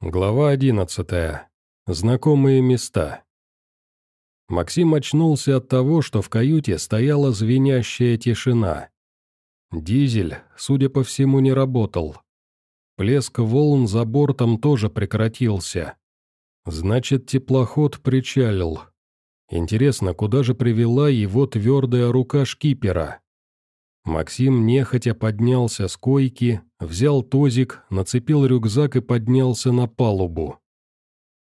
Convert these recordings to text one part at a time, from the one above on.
Глава одиннадцатая. Знакомые места. Максим очнулся от того, что в каюте стояла звенящая тишина. Дизель, судя по всему, не работал. Плеск волн за бортом тоже прекратился. Значит, теплоход причалил. Интересно, куда же привела его твердая рука шкипера? Максим нехотя поднялся с койки, взял тозик, нацепил рюкзак и поднялся на палубу.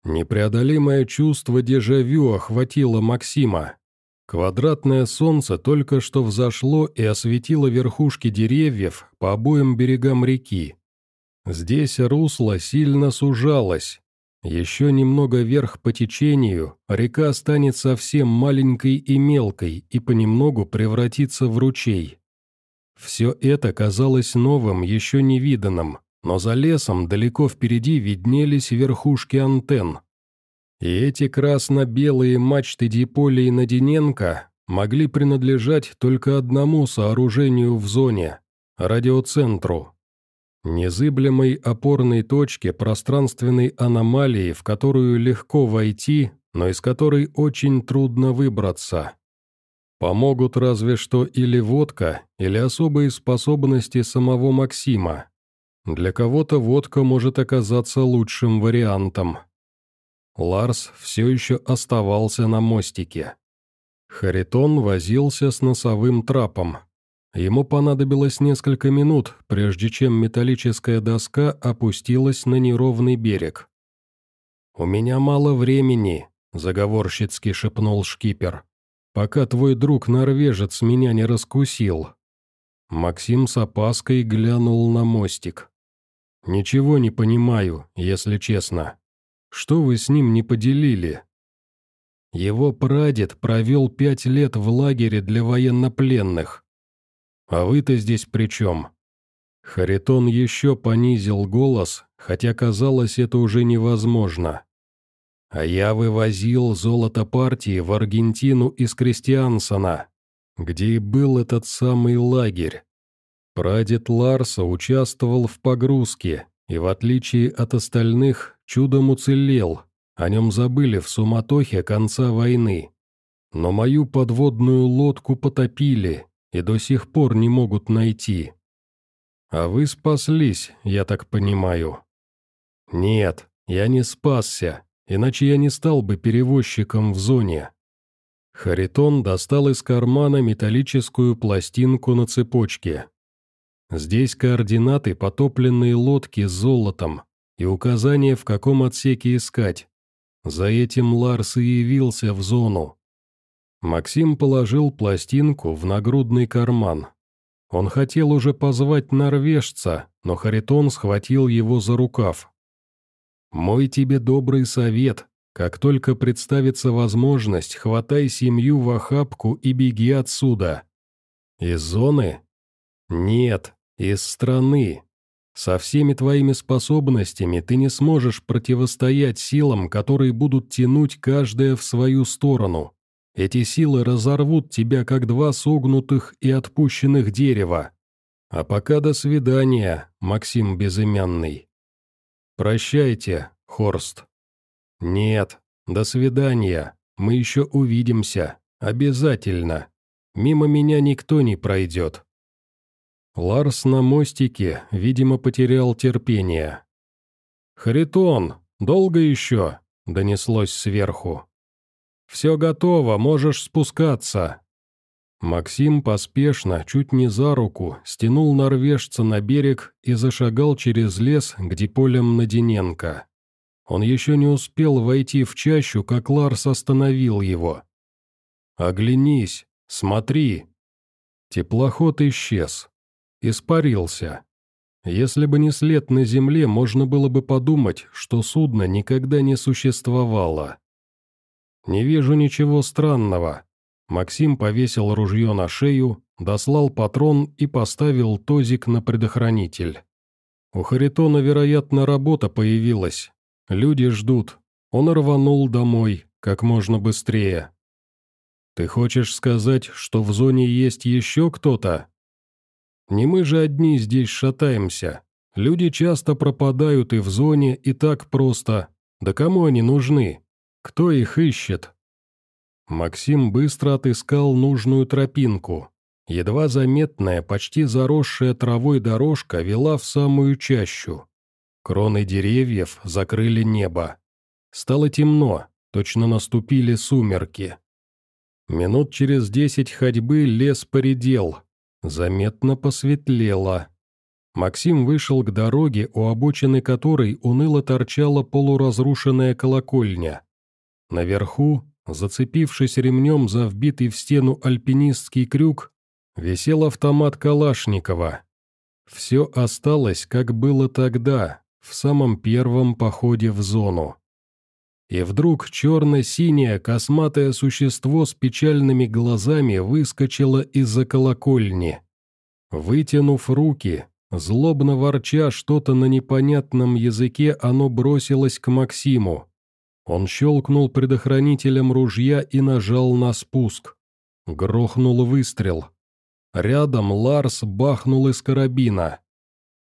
Непреодолимое чувство дежавю охватило Максима. Квадратное солнце только что взошло и осветило верхушки деревьев по обоим берегам реки. Здесь русло сильно сужалось. Еще немного вверх по течению, река станет совсем маленькой и мелкой и понемногу превратится в ручей. Все это казалось новым, еще невиданным, но за лесом далеко впереди виднелись верхушки антенн. И эти красно-белые мачты Диполи и Надиненко могли принадлежать только одному сооружению в зоне – радиоцентру. Незыблемой опорной точке пространственной аномалии, в которую легко войти, но из которой очень трудно выбраться. Помогут разве что или водка, или особые способности самого Максима. Для кого-то водка может оказаться лучшим вариантом. Ларс все еще оставался на мостике. Харитон возился с носовым трапом. Ему понадобилось несколько минут, прежде чем металлическая доска опустилась на неровный берег. «У меня мало времени», — заговорщицки шепнул шкипер пока твой друг-норвежец меня не раскусил». Максим с опаской глянул на мостик. «Ничего не понимаю, если честно. Что вы с ним не поделили?» Его прадед провел пять лет в лагере для военнопленных. «А вы-то здесь при чем?» Харитон еще понизил голос, хотя казалось это уже невозможно. А я вывозил золото партии в Аргентину из Кристиансона, где и был этот самый лагерь. Прадед Ларса участвовал в погрузке и, в отличие от остальных, чудом уцелел, о нем забыли в суматохе конца войны. Но мою подводную лодку потопили и до сих пор не могут найти. А вы спаслись, я так понимаю. Нет, я не спасся, иначе я не стал бы перевозчиком в зоне. Харитон достал из кармана металлическую пластинку на цепочке. Здесь координаты потопленной лодки с золотом и указание, в каком отсеке искать. За этим Ларс и явился в зону. Максим положил пластинку в нагрудный карман. Он хотел уже позвать норвежца, но Харитон схватил его за рукав. Мой тебе добрый совет. Как только представится возможность, хватай семью в охапку и беги отсюда. Из зоны? Нет, из страны. Со всеми твоими способностями ты не сможешь противостоять силам, которые будут тянуть каждая в свою сторону. Эти силы разорвут тебя, как два согнутых и отпущенных дерева. А пока до свидания, Максим Безымянный. «Прощайте, Хорст». «Нет, до свидания, мы еще увидимся, обязательно. Мимо меня никто не пройдет». Ларс на мостике, видимо, потерял терпение. «Харитон, долго еще?» — донеслось сверху. «Все готово, можешь спускаться». Максим поспешно, чуть не за руку, стянул норвежца на берег и зашагал через лес к диполям Надиненко. Он еще не успел войти в чащу, как Ларс остановил его. «Оглянись, смотри!» Теплоход исчез. Испарился. Если бы не след на земле, можно было бы подумать, что судно никогда не существовало. «Не вижу ничего странного», Максим повесил ружье на шею, дослал патрон и поставил тозик на предохранитель. У Харитона, вероятно, работа появилась. Люди ждут. Он рванул домой, как можно быстрее. «Ты хочешь сказать, что в зоне есть еще кто-то?» «Не мы же одни здесь шатаемся. Люди часто пропадают и в зоне, и так просто. Да кому они нужны? Кто их ищет?» Максим быстро отыскал нужную тропинку. Едва заметная, почти заросшая травой дорожка вела в самую чащу. Кроны деревьев закрыли небо. Стало темно, точно наступили сумерки. Минут через десять ходьбы лес поредел, заметно посветлело. Максим вышел к дороге, у обочины которой уныло торчала полуразрушенная колокольня. Наверху, зацепившись ремнем за вбитый в стену альпинистский крюк, висел автомат Калашникова. Все осталось, как было тогда, в самом первом походе в зону. И вдруг черно-синее косматое существо с печальными глазами выскочило из-за колокольни. Вытянув руки, злобно ворча что-то на непонятном языке, оно бросилось к Максиму. Он щелкнул предохранителем ружья и нажал на спуск. Грохнул выстрел. Рядом Ларс бахнул из карабина.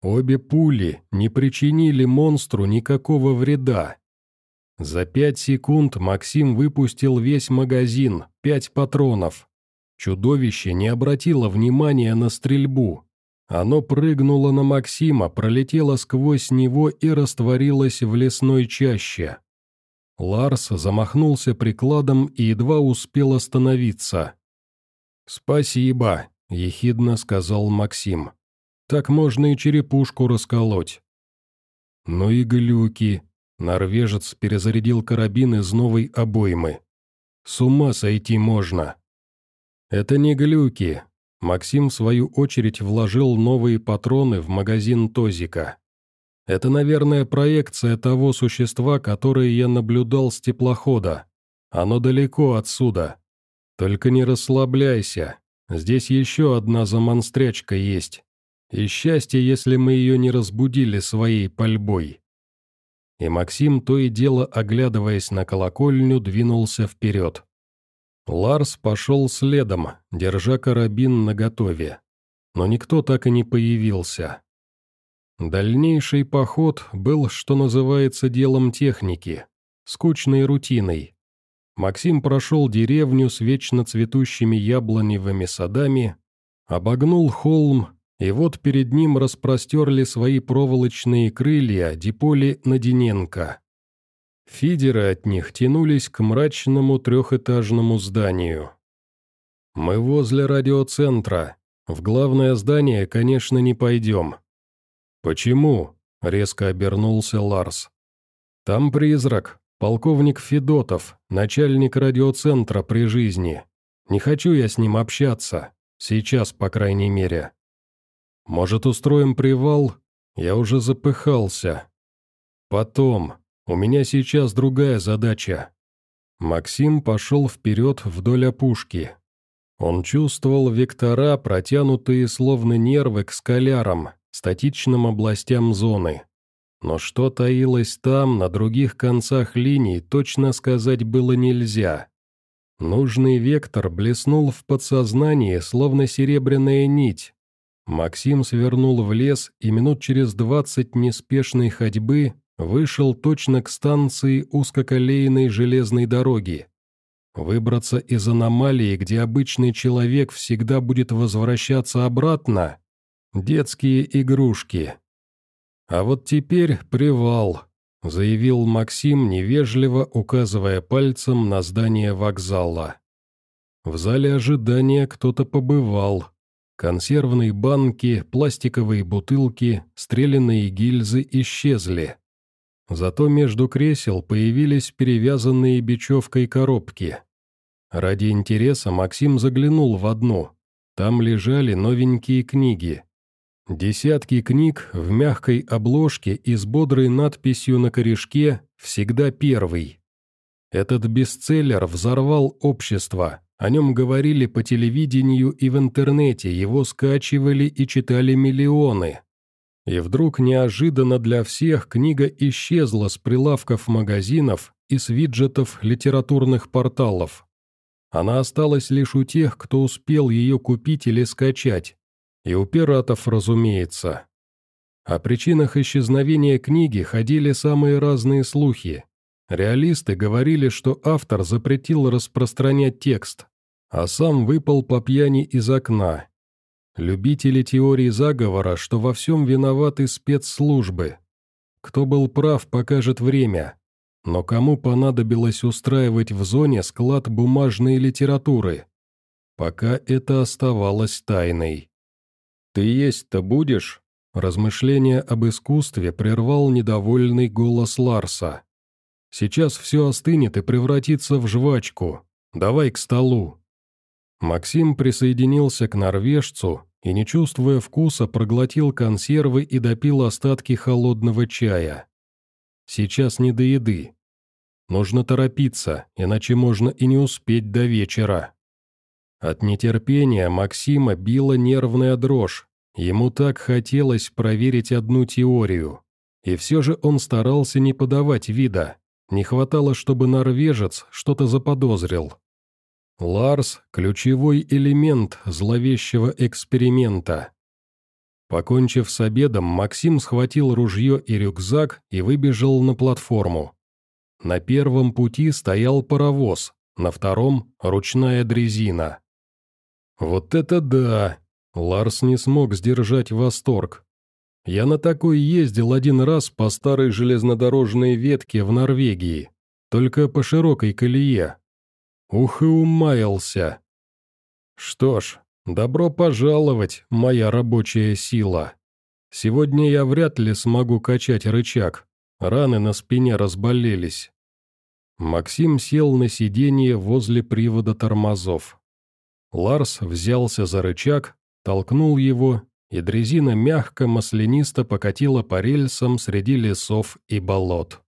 Обе пули не причинили монстру никакого вреда. За пять секунд Максим выпустил весь магазин, пять патронов. Чудовище не обратило внимания на стрельбу. Оно прыгнуло на Максима, пролетело сквозь него и растворилось в лесной чаще. Ларс замахнулся прикладом и едва успел остановиться. «Спасибо», — ехидно сказал Максим. «Так можно и черепушку расколоть». «Ну и глюки», Норвежец перезарядил карабин из новой обоймы. С ума сойти можно. Это не глюки. Максим, в свою очередь, вложил новые патроны в магазин Тозика. Это, наверное, проекция того существа, которое я наблюдал с теплохода. Оно далеко отсюда. Только не расслабляйся. Здесь еще одна замонстрячка есть. И счастье, если мы ее не разбудили своей пальбой и Максим, то и дело оглядываясь на колокольню, двинулся вперед. Ларс пошел следом, держа карабин наготове. Но никто так и не появился. Дальнейший поход был, что называется, делом техники, скучной рутиной. Максим прошел деревню с вечно цветущими яблоневыми садами, обогнул холм и вот перед ним распростерли свои проволочные крылья Диполи Надиненко. Фидеры от них тянулись к мрачному трехэтажному зданию. «Мы возле радиоцентра. В главное здание, конечно, не пойдем». «Почему?» — резко обернулся Ларс. «Там призрак, полковник Федотов, начальник радиоцентра при жизни. Не хочу я с ним общаться. Сейчас, по крайней мере». Может, устроим привал? Я уже запыхался. Потом. У меня сейчас другая задача. Максим пошел вперед вдоль опушки. Он чувствовал вектора, протянутые словно нервы к скалярам, статичным областям зоны. Но что таилось там, на других концах линий, точно сказать было нельзя. Нужный вектор блеснул в подсознании, словно серебряная нить, Максим свернул в лес и минут через двадцать неспешной ходьбы вышел точно к станции узкоколейной железной дороги. Выбраться из аномалии, где обычный человек всегда будет возвращаться обратно – детские игрушки. А вот теперь привал, заявил Максим, невежливо указывая пальцем на здание вокзала. В зале ожидания кто-то побывал, Консервные банки, пластиковые бутылки, стрелянные гильзы исчезли. Зато между кресел появились перевязанные бечевкой коробки. Ради интереса Максим заглянул в одну. Там лежали новенькие книги. Десятки книг в мягкой обложке и с бодрой надписью на корешке «Всегда первый». Этот бестселлер взорвал общество, о нем говорили по телевидению и в интернете, его скачивали и читали миллионы. И вдруг неожиданно для всех книга исчезла с прилавков магазинов и с виджетов литературных порталов. Она осталась лишь у тех, кто успел ее купить или скачать. И у пиратов, разумеется. О причинах исчезновения книги ходили самые разные слухи. Реалисты говорили, что автор запретил распространять текст, а сам выпал по пьяни из окна. Любители теории заговора, что во всем виноваты спецслужбы. Кто был прав, покажет время. Но кому понадобилось устраивать в зоне склад бумажной литературы? Пока это оставалось тайной. «Ты есть-то будешь?» Размышление об искусстве прервал недовольный голос Ларса. «Сейчас все остынет и превратится в жвачку. Давай к столу». Максим присоединился к норвежцу и, не чувствуя вкуса, проглотил консервы и допил остатки холодного чая. Сейчас не до еды. Нужно торопиться, иначе можно и не успеть до вечера. От нетерпения Максима била нервная дрожь, Ему так хотелось проверить одну теорию. И все же он старался не подавать вида. Не хватало, чтобы норвежец что-то заподозрил. Ларс – ключевой элемент зловещего эксперимента. Покончив с обедом, Максим схватил ружье и рюкзак и выбежал на платформу. На первом пути стоял паровоз, на втором – ручная дрезина. «Вот это да! Ларс не смог сдержать восторг. Я на такой ездил один раз по старой железнодорожной ветке в Норвегии, только по широкой колее. Ух и умаялся. Что ж, добро пожаловать, моя рабочая сила. Сегодня я вряд ли смогу качать рычаг, раны на спине разболелись. Максим сел на сиденье возле привода тормозов. Ларс взялся за рычаг, толкнул его, и дрезина мягко маслянисто покатила по рельсам среди лесов и болот.